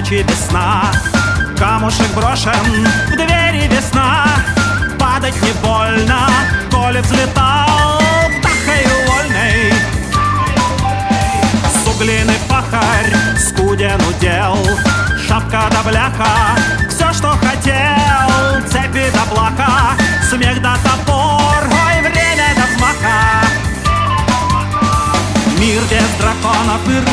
ночи без сна Камушек брошен, в двери весна. Падать не больно, коли взлетал птахою вольной. Суглины пахарь, скуден удел. Шапка да бляха, все, что хотел. Цепи да плаха, смех да топор. Ой, время да взмаха. Мир без драконов и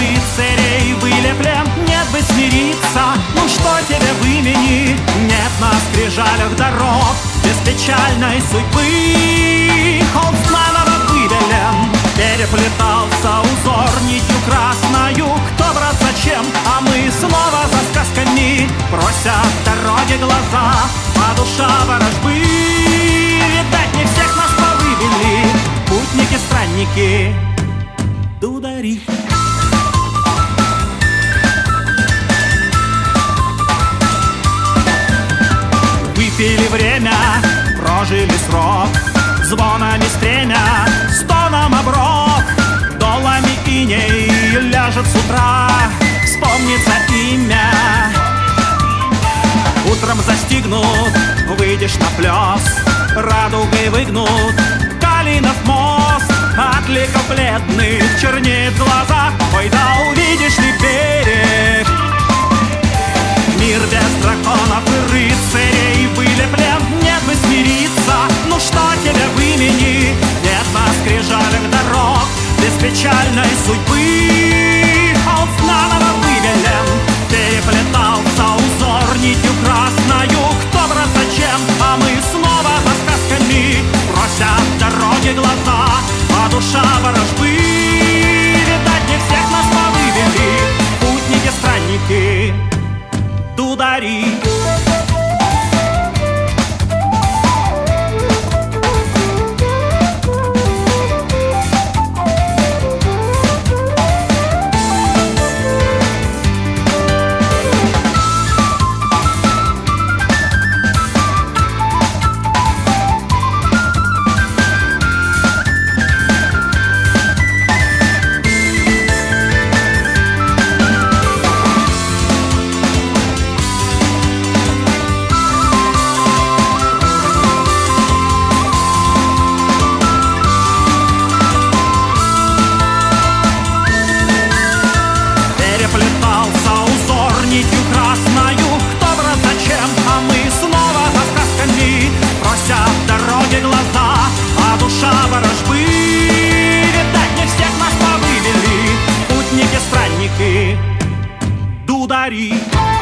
беспечальной судьбы. Холст наново выбелен, переплетался узор нитью красною. Кто, брат, зачем, а мы снова за сказками Просят дороги глаза, а душа ворожбы Видать, не всех нас повыбили, путники-странники дудари. Выпили время, прожили срок. Звонами стремя, стоном оброк. Долами иней ляжет с утра. Вспомнится имя. Утром застигнут, выйдешь на пляс Радугой выгнут Калинов мост. От ликов чернеет глаза Ой, да увидишь ли берег печальной судьбы. Холст наново выбелен, переплетался узор нитью красною Кто, брат, зачем, а мы снова за сказками. Просят дороги глаза, а душа ворожбы. Видать, не всех нас повывели, путники-странники. Дудари всех нас повывели Путники-странники, дудари